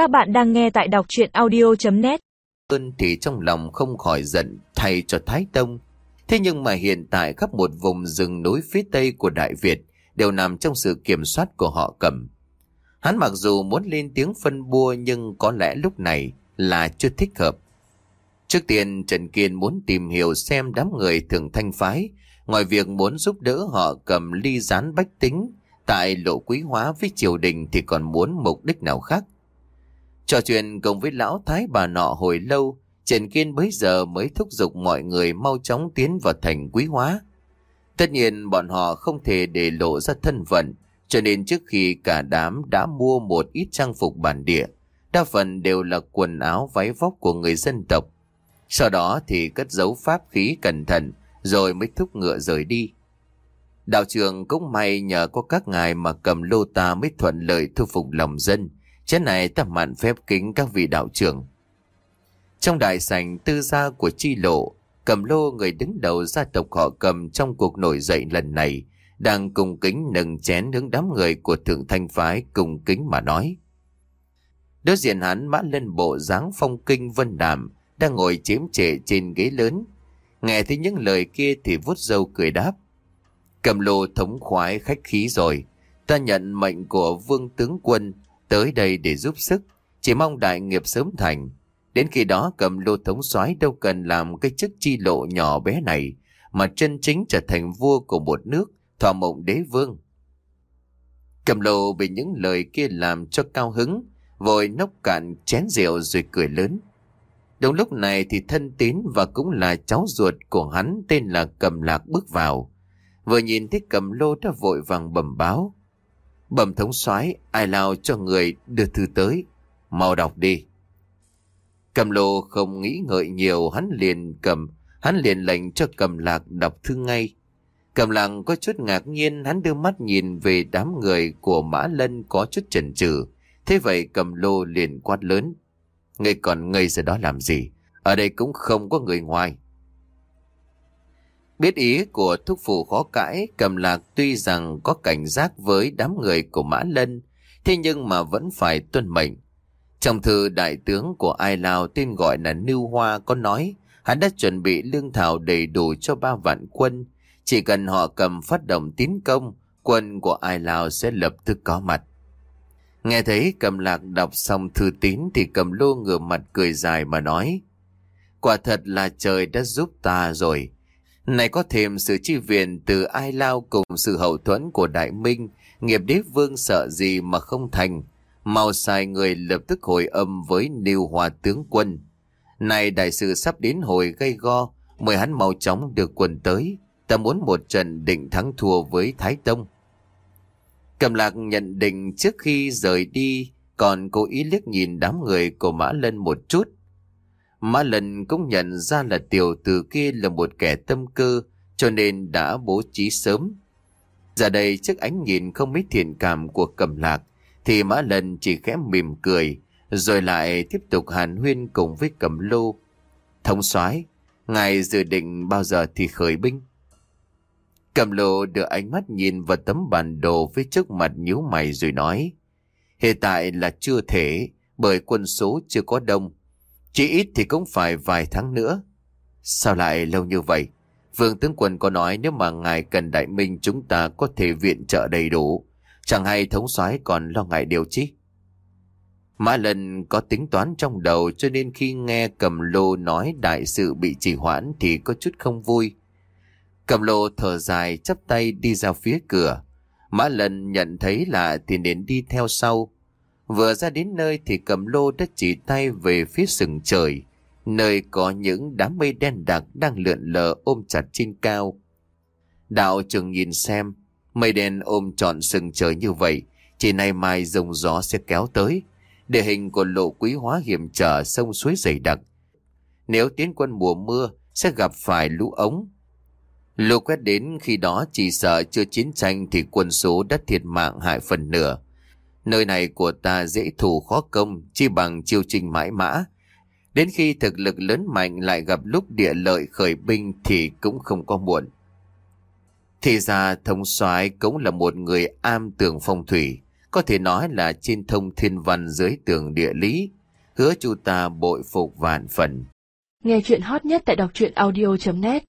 Các bạn đang nghe tại đọc chuyện audio.net Ơn thì trong lòng không khỏi giận thay cho Thái Tông. Thế nhưng mà hiện tại khắp một vùng rừng núi phía tây của Đại Việt đều nằm trong sự kiểm soát của họ cầm. Hắn mặc dù muốn lên tiếng phân bua nhưng có lẽ lúc này là chưa thích hợp. Trước tiên Trần Kiên muốn tìm hiểu xem đám người thường thanh phái, ngoài việc muốn giúp đỡ họ cầm ly gián bách tính tại lộ quý hóa với triều đình thì còn muốn mục đích nào khác. Trò chuyện cùng với lão thái bà nọ hồi lâu, Trần Kiên bấy giờ mới thúc giục mọi người mau chóng tiến vào thành quý hóa. Tất nhiên bọn họ không thể để lộ ra thân phận, cho nên trước khi cả đám đã mua một ít trang phục bản địa, đa phần đều là quần áo váy vóc của người dân tộc. Sau đó thì cất giấu pháp khí cẩn thận, rồi mới thúc ngựa rời đi. Đạo trường cũng may nhờ có các ngài mà cầm lô ta mới thuận lợi thu phục lòng dân. Chén này ta mạn phép kính các vị đạo trưởng. Trong đại sảnh tư gia của chi lộ, cầm lô người đứng đầu gia tộc họ cầm trong cuộc nổi dậy lần này, đang cùng kính nâng chén hướng đám người của thượng thanh phái cùng kính mà nói. Đối diện hắn mã lên bộ dáng phong kinh vân đàm, đang ngồi chiếm trệ trên ghế lớn. Nghe thấy những lời kia thì vút dâu cười đáp. Cầm lô thống khoái khách khí rồi. Ta nhận mệnh của vương tướng quân tới đây để giúp sức. Chỉ mong đại nghiệp sớm thành. Đến khi đó cầm lô thống soái đâu cần làm cái chức chi lộ nhỏ bé này mà chân chính trở thành vua của một nước, thọ mộng đế vương. Cầm lô bị những lời kia làm cho cao hứng, vội nốc cạn chén rượu rồi cười lớn. Đúng lúc này thì thân tín và cũng là cháu ruột của hắn tên là Cầm Lạc bước vào. Vừa nhìn thấy cầm lô đã vội vàng bẩm báo. Bẩm thống soái ai lao cho người đưa thư tới. Mau đọc đi. Cầm lô không nghĩ ngợi nhiều hắn liền cầm, hắn liền lệnh cho cầm lạc đọc thư ngay. Cầm lạc có chút ngạc nhiên hắn đưa mắt nhìn về đám người của Mã Lân có chút chần chừ. Thế vậy cầm lô liền quát lớn. Ngươi còn ngây giờ đó làm gì? Ở đây cũng không có người ngoài. Biết ý của thúc phụ khó cãi, cầm lạc tuy rằng có cảnh giác với đám người của Mã Lân, thế nhưng mà vẫn phải tuân mệnh. Trong thư đại tướng của Ai lào tên gọi là Nưu Hoa có nói, hắn đã chuẩn bị lương thảo đầy đủ cho ba vạn quân. Chỉ cần họ cầm phát động tiến công, quân của Ai lào sẽ lập tức có mặt. Nghe thấy cầm lạc đọc xong thư tín thì cầm lô ngửa mặt cười dài mà nói. Quả thật là trời đã giúp ta rồi. Này có thêm sự chi viện từ ai lao cùng sự hậu thuẫn của đại minh, nghiệp đế vương sợ gì mà không thành. Mau sai người lập tức hồi âm với Niêu Hòa tướng quân. Này đại sự sắp đến hồi gây go, mời hắn mau chóng được quần tới. Ta muốn một trận định thắng thua với Thái Tông. Cầm lạc nhận định trước khi rời đi, còn cố ý liếc nhìn đám người của Mã Lân một chút. Mã Lân cũng nhận ra là tiểu tử kia là một kẻ tâm cơ, cho nên đã bố trí sớm. Giờ đây trước ánh nhìn không mấy thiện cảm của cầm lạc, thì Mã Lân chỉ khẽ mỉm cười, rồi lại tiếp tục hàn huyên cùng với cầm lô. Thống soái ngài dự định bao giờ thì khởi binh? Cầm lô đưa ánh mắt nhìn vào tấm bản đồ phía trước mặt nhíu mày rồi nói. Hiện tại là chưa thể, bởi quân số chưa có đông. Chỉ ít thì cũng phải vài tháng nữa. Sao lại lâu như vậy? Vương tướng quân có nói nếu mà ngài cần đại minh chúng ta có thể viện trợ đầy đủ. Chẳng hay thống soái còn lo ngại điều chi. Mã lần có tính toán trong đầu cho nên khi nghe cầm lô nói đại sự bị trì hoãn thì có chút không vui. Cầm lô thở dài, chắp tay đi ra phía cửa. Mã lần nhận thấy là thì đến đi theo sau. Vừa ra đến nơi thì cầm lô đã chỉ tay về phía sừng trời, nơi có những đám mây đen đặc đang lượn lờ ôm chặt trên cao. Đạo trường nhìn xem, mây đen ôm trọn sừng trời như vậy, chỉ nay mai rồng gió sẽ kéo tới. Địa hình của lộ quý hóa hiểm trở sông suối dày đặc. Nếu tiến quân mùa mưa, sẽ gặp phải lũ ống. Lũ quét đến khi đó chỉ sợ chưa chiến tranh thì quân số đã thiệt mạng hại phần nửa. Nơi này của ta dễ thủ khó công, chi bằng chiêu trình mãi mã. Đến khi thực lực lớn mạnh lại gặp lúc địa lợi khởi binh thì cũng không có muộn. Thì ra thống soái cũng là một người am tường phong thủy, có thể nói là trên thông thiên văn dưới tường địa lý. Hứa chu ta bội phục vạn phần. Nghe chuyện hot nhất tại đọc truyện audio.net